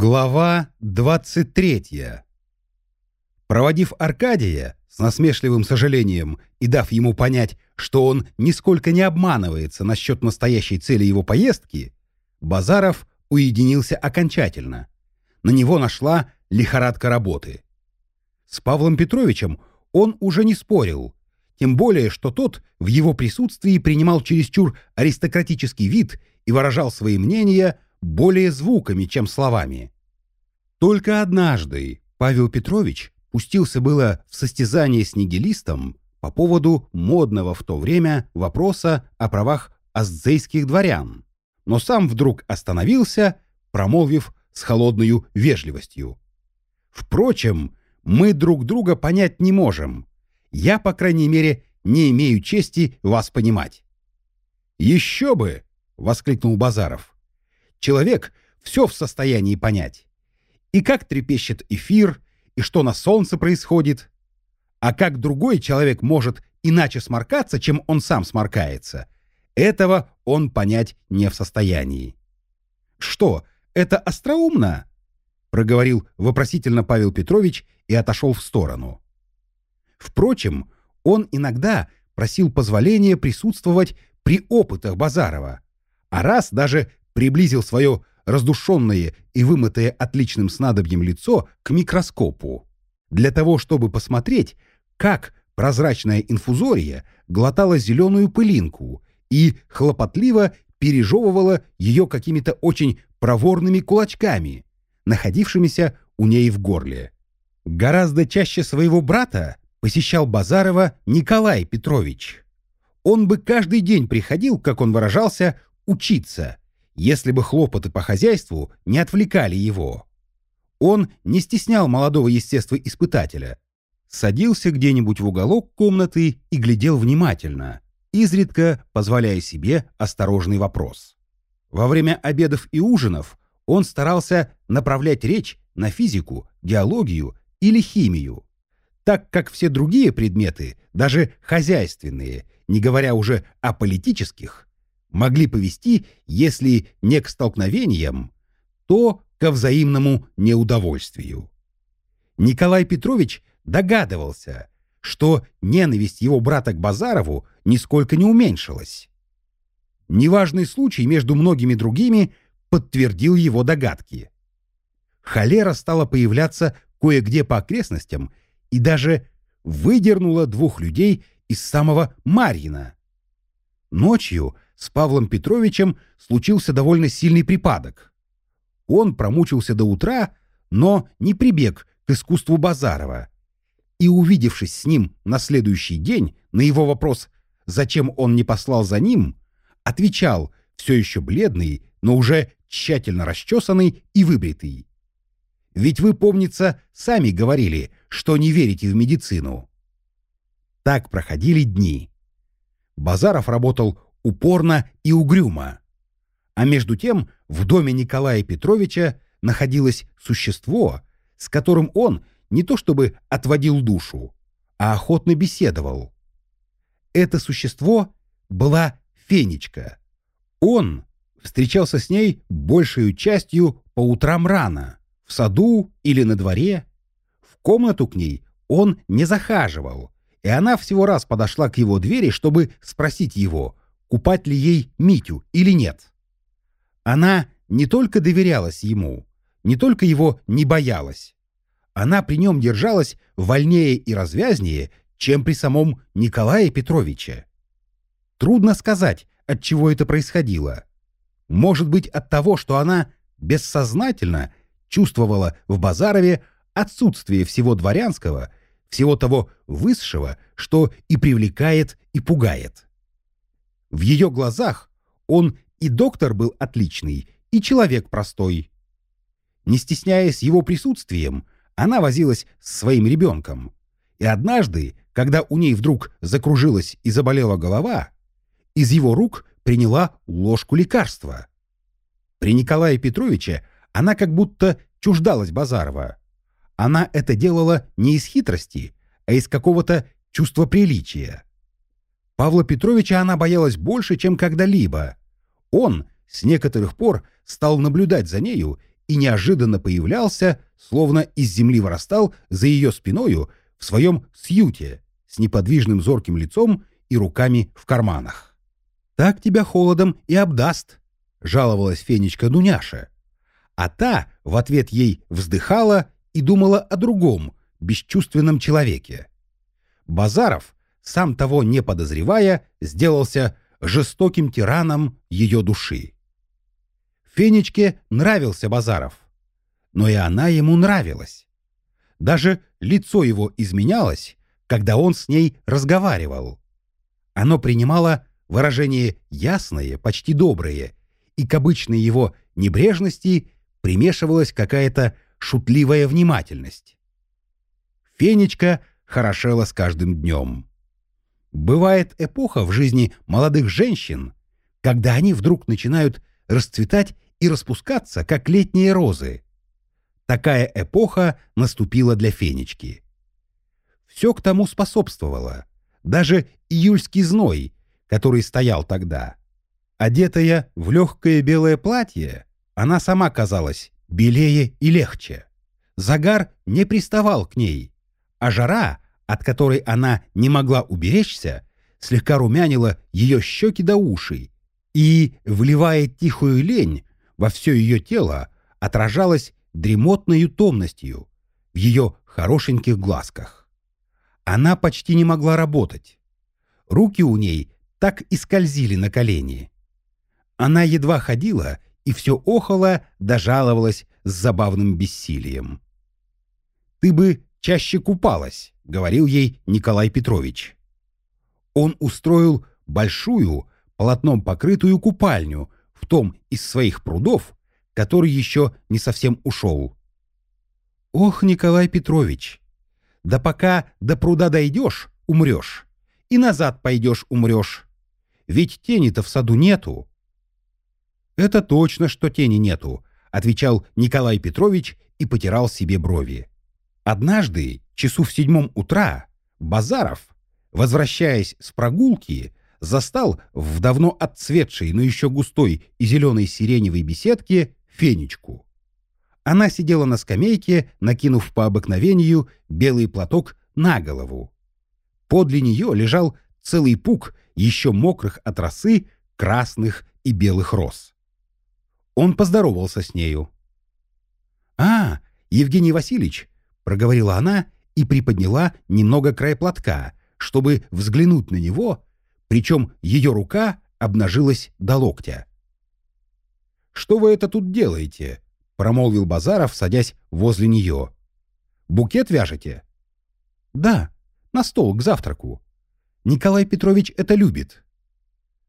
Глава 23. Проводив Аркадия с насмешливым сожалением и дав ему понять, что он нисколько не обманывается насчет настоящей цели его поездки, Базаров уединился окончательно. На него нашла лихорадка работы. С Павлом Петровичем он уже не спорил, тем более, что тот в его присутствии принимал чересчур аристократический вид и выражал свои мнения – более звуками, чем словами. Только однажды Павел Петрович пустился было в состязание с нигилистом по поводу модного в то время вопроса о правах аздзейских дворян, но сам вдруг остановился, промолвив с холодной вежливостью. «Впрочем, мы друг друга понять не можем. Я, по крайней мере, не имею чести вас понимать». «Еще бы!» — воскликнул Базаров. Человек все в состоянии понять. И как трепещет эфир, и что на солнце происходит. А как другой человек может иначе сморкаться, чем он сам сморкается, этого он понять не в состоянии. «Что, это остроумно?» — проговорил вопросительно Павел Петрович и отошел в сторону. Впрочем, он иногда просил позволения присутствовать при опытах Базарова, а раз даже приблизил свое раздушенное и вымытое отличным снадобьем лицо к микроскопу, для того, чтобы посмотреть, как прозрачная инфузория глотала зеленую пылинку и хлопотливо пережевывала ее какими-то очень проворными кулачками, находившимися у ней в горле. Гораздо чаще своего брата посещал Базарова Николай Петрович. Он бы каждый день приходил, как он выражался, учиться – если бы хлопоты по хозяйству не отвлекали его. Он не стеснял молодого естествоиспытателя, садился где-нибудь в уголок комнаты и глядел внимательно, изредка позволяя себе осторожный вопрос. Во время обедов и ужинов он старался направлять речь на физику, геологию или химию, так как все другие предметы, даже хозяйственные, не говоря уже о политических, могли повести, если не к столкновениям, то ко взаимному неудовольствию. Николай Петрович догадывался, что ненависть его брата к Базарову нисколько не уменьшилась. Неважный случай между многими другими подтвердил его догадки. Холера стала появляться кое-где по окрестностям и даже выдернула двух людей из самого Марьина. Ночью с Павлом Петровичем случился довольно сильный припадок. Он промучился до утра, но не прибег к искусству Базарова. И, увидевшись с ним на следующий день, на его вопрос, зачем он не послал за ним, отвечал, все еще бледный, но уже тщательно расчесанный и выбритый. «Ведь вы, помнится, сами говорили, что не верите в медицину». Так проходили дни. Базаров работал упорно и угрюмо. А между тем в доме Николая Петровича находилось существо, с которым он не то чтобы отводил душу, а охотно беседовал. Это существо была Фенечка. Он встречался с ней большей частью по утрам рано, в саду или на дворе. В комнату к ней он не захаживал, и она всего раз подошла к его двери, чтобы спросить его, купать ли ей Митю или нет. Она не только доверялась ему, не только его не боялась. Она при нем держалась вольнее и развязнее, чем при самом Николае Петровиче. Трудно сказать, от чего это происходило. Может быть, от того, что она бессознательно чувствовала в Базарове отсутствие всего дворянского, всего того высшего, что и привлекает, и пугает. В ее глазах он и доктор был отличный, и человек простой. Не стесняясь его присутствием, она возилась с своим ребенком. И однажды, когда у ней вдруг закружилась и заболела голова, из его рук приняла ложку лекарства. При Николае Петровиче она как будто чуждалась Базарова. Она это делала не из хитрости, а из какого-то чувства приличия. Павла Петровича она боялась больше, чем когда-либо. Он с некоторых пор стал наблюдать за нею и неожиданно появлялся, словно из земли вырастал за ее спиною в своем сьюте с неподвижным зорким лицом и руками в карманах. «Так тебя холодом и обдаст», — жаловалась фенечка Дуняша. А та в ответ ей вздыхала и думала о другом, бесчувственном человеке. Базаров, сам того не подозревая, сделался жестоким тираном ее души. Фенечке нравился Базаров, но и она ему нравилась. Даже лицо его изменялось, когда он с ней разговаривал. Оно принимало выражение ясное, почти доброе, и к обычной его небрежности примешивалась какая-то шутливая внимательность. Фенечка хорошела с каждым днем. Бывает эпоха в жизни молодых женщин, когда они вдруг начинают расцветать и распускаться, как летние розы. Такая эпоха наступила для Фенечки. Все к тому способствовало. Даже июльский зной, который стоял тогда. Одетая в легкое белое платье, она сама казалась белее и легче. Загар не приставал к ней, а жара, от которой она не могла уберечься, слегка румянила ее щеки до ушей и, вливая тихую лень во все ее тело, отражалась дремотной томностью в ее хорошеньких глазках. Она почти не могла работать. Руки у ней так и скользили на колени. Она едва ходила и все охала да жаловалась с забавным бессилием. «Ты бы чаще купалась», — говорил ей Николай Петрович. Он устроил большую, полотном покрытую купальню в том из своих прудов, который еще не совсем ушел. «Ох, Николай Петрович, да пока до пруда дойдешь, умрешь, и назад пойдешь, умрешь. Ведь тени-то в саду нету». «Это точно, что тени нету», — отвечал Николай Петрович и потирал себе брови. Однажды, часу в седьмом утра, Базаров, возвращаясь с прогулки, застал в давно отцветшей, но еще густой и зеленой сиреневой беседке фенечку. Она сидела на скамейке, накинув по обыкновению белый платок на голову. Подле нее лежал целый пук еще мокрых от росы красных и белых роз. Он поздоровался с нею. «А, Евгений Васильевич!» — проговорила она и приподняла немного край платка, чтобы взглянуть на него, причем ее рука обнажилась до локтя. «Что вы это тут делаете?» — промолвил Базаров, садясь возле нее. «Букет вяжете?» «Да, на стол к завтраку. Николай Петрович это любит».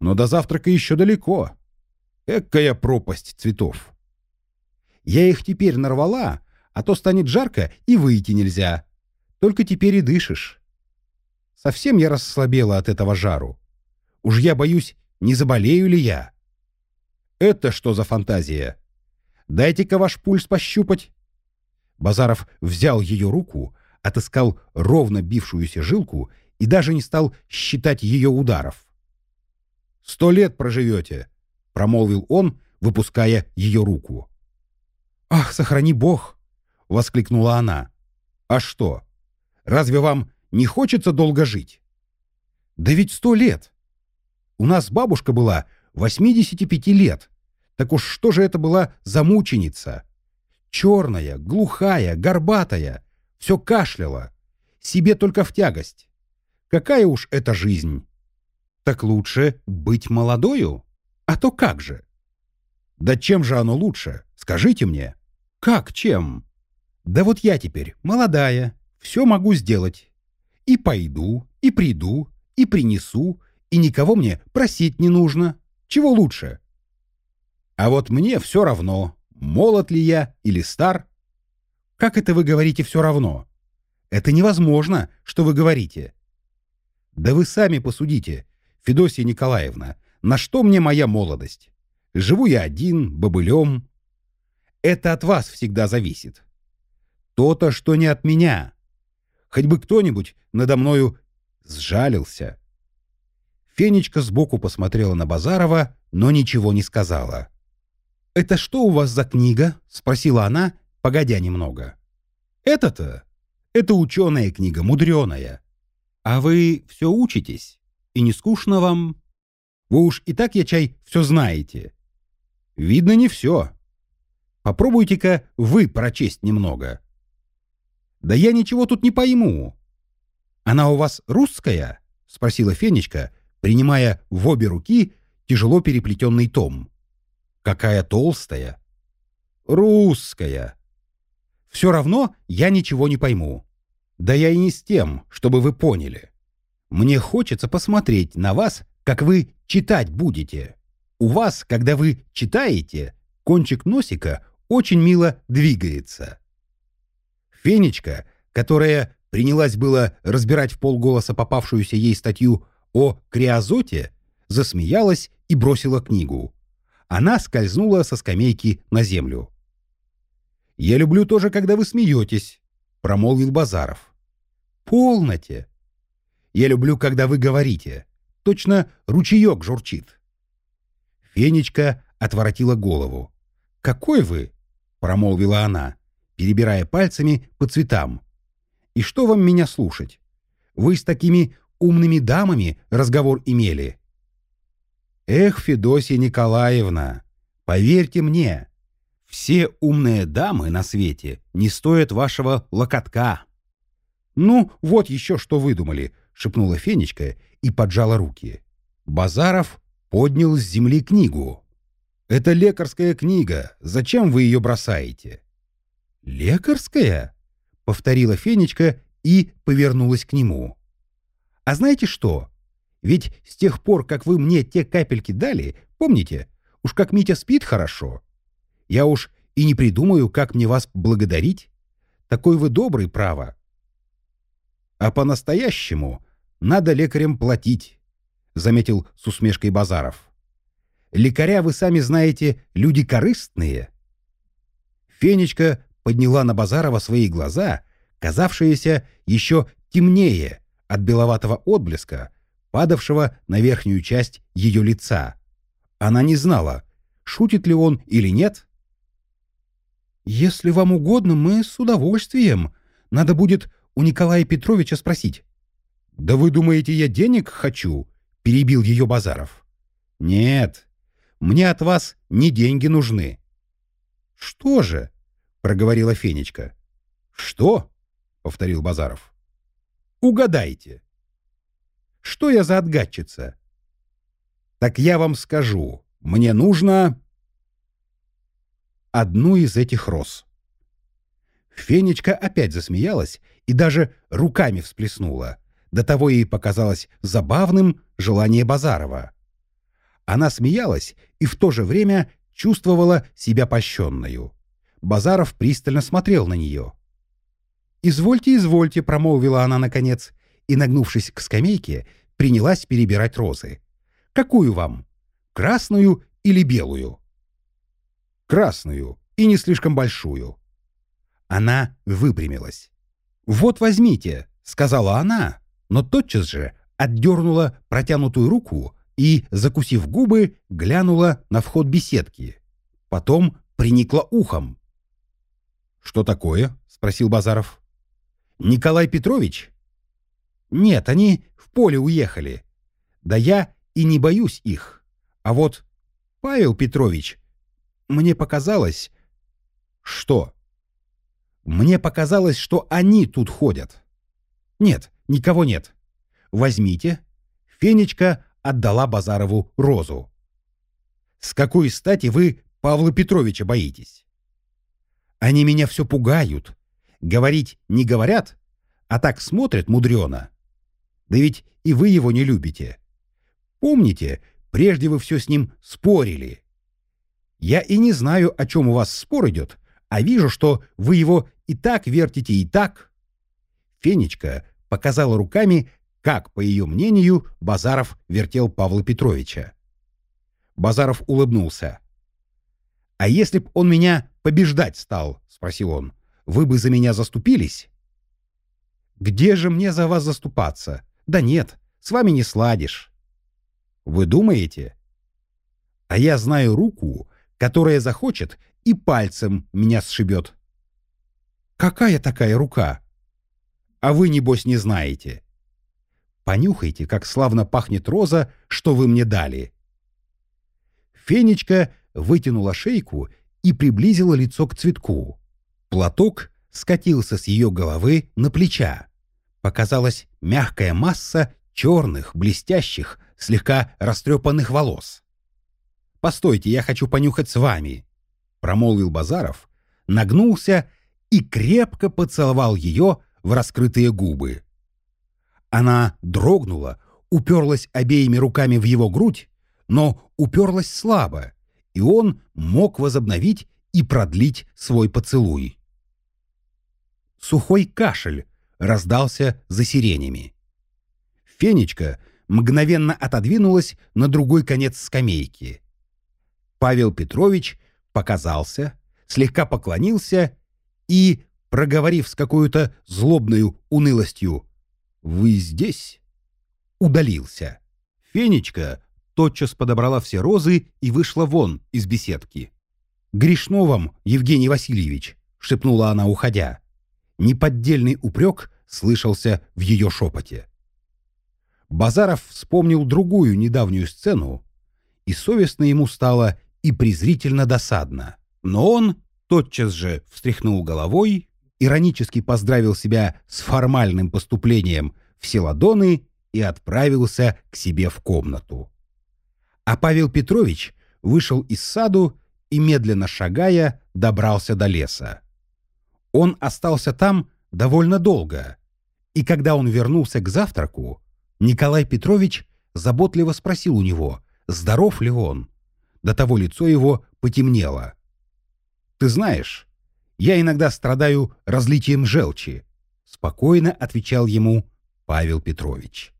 «Но до завтрака еще далеко. Экая пропасть цветов!» «Я их теперь нарвала, а то станет жарко и выйти нельзя. Только теперь и дышишь». Совсем я расслабела от этого жару. Уж я боюсь, не заболею ли я. Это что за фантазия? Дайте-ка ваш пульс пощупать. Базаров взял ее руку, отыскал ровно бившуюся жилку и даже не стал считать ее ударов. «Сто лет проживете», — промолвил он, выпуская ее руку. «Ах, сохрани Бог!» — воскликнула она. «А что? Разве вам не хочется долго жить?» «Да ведь сто лет! У нас бабушка была 85 лет, так уж что же это была за мученица? Черная, глухая, горбатая, все кашляла. Себе только в тягость. Какая уж это жизнь? Так лучше быть молодою? А то как же? Да чем же оно лучше? Скажите мне. Как чем? Да вот я теперь молодая, все могу сделать. И пойду, и приду, и принесу, и никого мне просить не нужно. Чего лучше? А вот мне все равно, молод ли я или стар. Как это вы говорите все равно? Это невозможно, что вы говорите. Да вы сами посудите, Федосия Николаевна, на что мне моя молодость? Живу я один, бобылем. Это от вас всегда зависит. То-то, что не от меня. Хоть бы кто-нибудь надо мною сжалился. Фенечка сбоку посмотрела на Базарова, но ничего не сказала. «Это что у вас за книга?» — спросила она, погодя немного. «Это-то? Это ученая книга, мудреная. А вы все учитесь? И не скучно вам? Вы уж и так, я чай, все знаете. Видно, не все. Попробуйте-ка вы прочесть немного». «Да я ничего тут не пойму». «Она у вас русская?» — спросила Фенечка, принимая в обе руки тяжело переплетенный том. «Какая толстая!» «Русская!» «Все равно я ничего не пойму. Да я и не с тем, чтобы вы поняли. Мне хочется посмотреть на вас, как вы читать будете. У вас, когда вы читаете, кончик носика очень мило двигается». Фенечка, которая принялась было разбирать в полголоса попавшуюся ей статью о криозоте, засмеялась и бросила книгу. Она скользнула со скамейки на землю. «Я люблю тоже, когда вы смеетесь», — промолвил Базаров. «Полноте. Я люблю, когда вы говорите. Точно ручеек журчит». Фенечка отворотила голову. «Какой вы?» — промолвила она, перебирая пальцами по цветам. «И что вам меня слушать? Вы с такими умными дамами разговор имели. Эх, Федосия Николаевна, поверьте мне, все умные дамы на свете не стоят вашего локотка. Ну, вот еще что выдумали, шепнула Фенечка и поджала руки. Базаров поднял с земли книгу. Это лекарская книга. Зачем вы ее бросаете? Лекарская? повторила Фенечка и повернулась к нему. А знаете что? Ведь с тех пор, как вы мне те капельки дали, помните, уж как Митя спит хорошо. Я уж и не придумаю, как мне вас благодарить. Такой вы добрый, право. А по-настоящему надо лекарям платить, — заметил с усмешкой Базаров. Лекаря, вы сами знаете, люди корыстные. Фенечка подняла на Базарова свои глаза, казавшиеся еще темнее, от беловатого отблеска, падавшего на верхнюю часть ее лица. Она не знала, шутит ли он или нет. «Если вам угодно, мы с удовольствием. Надо будет у Николая Петровича спросить». «Да вы думаете, я денег хочу?» — перебил ее Базаров. «Нет, мне от вас не деньги нужны». «Что же?» — проговорила Фенечка. «Что?» — повторил Базаров. Угадайте. Что я за отгадчица? Так я вам скажу. Мне нужно одну из этих роз. Фенечка опять засмеялась и даже руками всплеснула. До того ей показалось забавным желание Базарова. Она смеялась и в то же время чувствовала себя пощенную. Базаров пристально смотрел на нее. «Извольте, извольте», — промолвила она наконец, и, нагнувшись к скамейке, принялась перебирать розы. «Какую вам? Красную или белую?» «Красную и не слишком большую». Она выпрямилась. «Вот возьмите», — сказала она, но тотчас же отдернула протянутую руку и, закусив губы, глянула на вход беседки. Потом приникла ухом. «Что такое?» — спросил Базаров. Николай Петрович? Нет, они в поле уехали. Да я и не боюсь их. А вот Павел Петрович, мне показалось... Что? Мне показалось, что они тут ходят. Нет, никого нет. Возьмите. Фенечка отдала Базарову розу. С какой стати вы Павла Петровича боитесь? Они меня все пугают, Говорить не говорят, а так смотрят мудрено. Да ведь и вы его не любите. Помните, прежде вы все с ним спорили. Я и не знаю, о чем у вас спор идет, а вижу, что вы его и так вертите, и так. Фенечка показала руками, как, по ее мнению, Базаров вертел Павла Петровича. Базаров улыбнулся. «А если б он меня побеждать стал?» — спросил он вы бы за меня заступились? Где же мне за вас заступаться? Да нет, с вами не сладишь. Вы думаете? А я знаю руку, которая захочет и пальцем меня сшибет. Какая такая рука? А вы, небось, не знаете. Понюхайте, как славно пахнет роза, что вы мне дали. Фенечка вытянула шейку и приблизила лицо к цветку. Платок скатился с ее головы на плеча. Показалась мягкая масса черных, блестящих, слегка растрепанных волос. «Постойте, я хочу понюхать с вами», — промолвил Базаров, нагнулся и крепко поцеловал ее в раскрытые губы. Она дрогнула, уперлась обеими руками в его грудь, но уперлась слабо, и он мог возобновить и продлить свой поцелуй. Сухой кашель раздался за сиренями. Фенечка мгновенно отодвинулась на другой конец скамейки. Павел Петрович показался, слегка поклонился и, проговорив с какой-то злобной унылостью «Вы здесь?» удалился. Фенечка тотчас подобрала все розы и вышла вон из беседки. «Грешно вам, Евгений Васильевич!» — шепнула она, уходя. Неподдельный упрек слышался в ее шепоте. Базаров вспомнил другую недавнюю сцену, и совестно ему стало и презрительно досадно. Но он тотчас же встряхнул головой, иронически поздравил себя с формальным поступлением в Селадоны и отправился к себе в комнату. А Павел Петрович вышел из саду и, медленно шагая, добрался до леса. Он остался там довольно долго, и когда он вернулся к завтраку, Николай Петрович заботливо спросил у него, здоров ли он. До того лицо его потемнело. «Ты знаешь, я иногда страдаю разлитием желчи», — спокойно отвечал ему Павел Петрович.